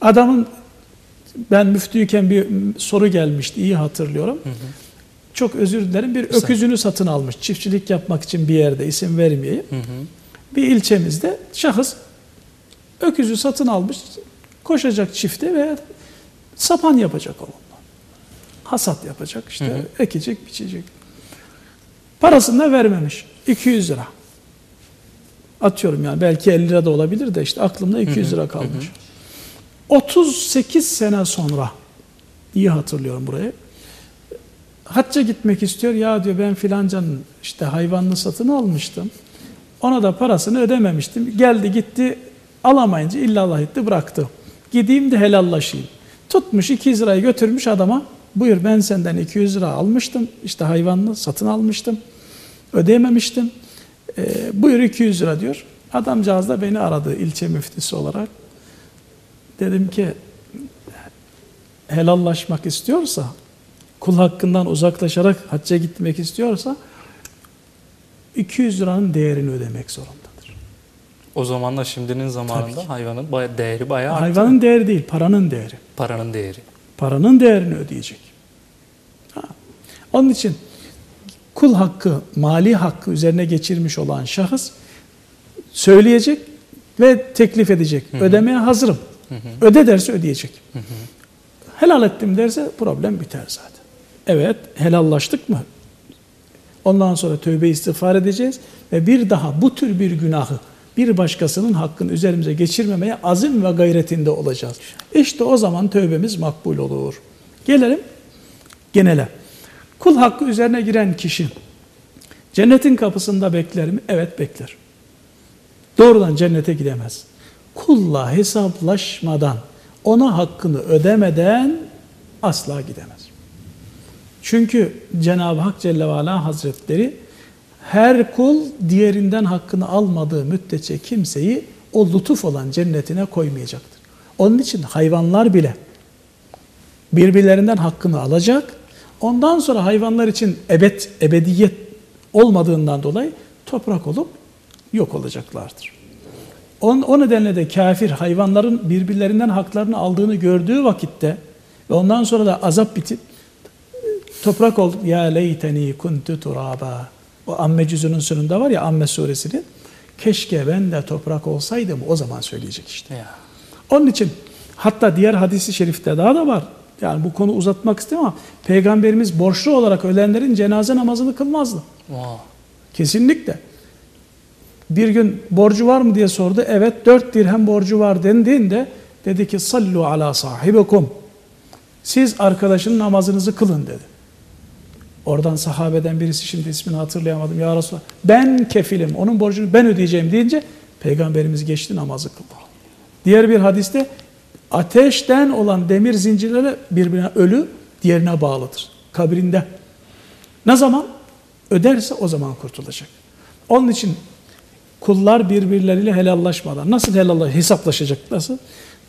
Adamın ben müftüyken bir soru gelmişti iyi hatırlıyorum. Çok özür dilerim bir öküzünü satın almış çiftçilik yapmak için bir yerde isim vermeyeyim. Hı hı. Bir ilçemizde şahıs öküzü satın almış koşacak çifte ve sapan yapacak onunla. Hasat yapacak işte Hı hı. ekecek biçecek. Parasını da vermemiş 200 lira. Atıyorum yani belki 50 lira da olabilir de işte aklımda 200 lira kalmış. 38 sene sonra iyi hatırlıyorum burayı. Hacca gitmek istiyor. Ya diyor ben filancanın işte hayvanını satın almıştım. Ona da parasını ödememiştim. Geldi gitti alamayınca illallah etti bıraktı. Gideyim de helallaşayım. Tutmuş 200 lirayı götürmüş adama. Buyur ben senden 200 lira almıştım. İşte hayvanını satın almıştım. Ödeyememiştim. Ee, buyur 200 lira diyor. Adamcağız da beni aradı ilçe müftüsü olarak. Dedim ki helallaşmak istiyorsa, kul hakkından uzaklaşarak hacca gitmek istiyorsa 200 liranın değerini ödemek zorundadır. O zamanla şimdinin zamanında hayvanın baya- değeri bayağı arttı. Hayvanın değeri değil, paranın değeri. Paranın değeri. Paranın değerini ödeyecek. Ha. Onun için kul hakkı, mali hakkı üzerine geçirmiş olan şahıs söyleyecek ve teklif edecek. Ödemeye hazırım. Öde derse ödeyecek. Helal ettim derse problem biter zaten. Evet, helallaştık mı? Ondan sonra tövbe istiğfar edeceğiz ve bir daha bu tür bir günahı bir başkasının hakkını üzerimize geçirmemeye azim ve gayretinde olacağız. İşte o zaman tövbemiz makbul olur. Gelelim genele. Kul hakkı üzerine giren kişi cennetin kapısında bekler mi? Evet bekler. Doğrudan cennete gidemez. Kulla hesaplaşmadan, ona hakkını ödemeden asla gidemez. Çünkü Cenab-ı Hak Celle ve Hazretleri her kul diğerinden hakkını almadığı müddetçe kimseyi o lütuf olan cennetine koymayacaktır. Onun için hayvanlar bile birbirlerinden hakkını alacak. Ondan sonra hayvanlar için ebed, ebediyet olmadığından dolayı toprak olup yok olacaklardır. On, o nedenle de kafir hayvanların birbirlerinden haklarını aldığını gördüğü vakitte ve ondan sonra da azap bitip toprak olduk. Ya leyteni kuntu turaba. O amme cüzünün sonunda var ya amme suresinin. Keşke ben de toprak olsaydım o zaman söyleyecek işte. Ya. Onun için hatta diğer hadisi şerifte daha da var. Yani bu konu uzatmak istemem ama Peygamberimiz borçlu olarak ölenlerin cenaze namazını kılmazdı. Wow. Kesinlikle. Bir gün borcu var mı diye sordu. Evet dört dirhem borcu var dendiğinde dedi ki sallu ala sahibikum. Siz arkadaşın namazınızı kılın dedi. Oradan sahabeden birisi şimdi ismini hatırlayamadım. Ya Resulallah ben kefilim onun borcunu ben ödeyeceğim deyince Peygamberimiz geçti namazı kıldı. Diğer bir hadiste ateşten olan demir zincirleri birbirine ölü diğerine bağlıdır. Kabrinde. Ne zaman? Öderse o zaman kurtulacak. Onun için kullar birbirleriyle helallaşmadan nasıl helallaşacak? Hesaplaşacak nasıl?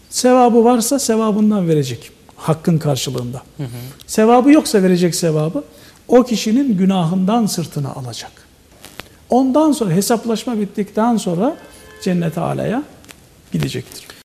Sevabı varsa sevabından verecek. Hakkın karşılığında. Sevabı yoksa verecek sevabı. O kişinin günahından sırtını alacak. Ondan sonra hesaplaşma bittikten sonra cennete alaya gidecektir.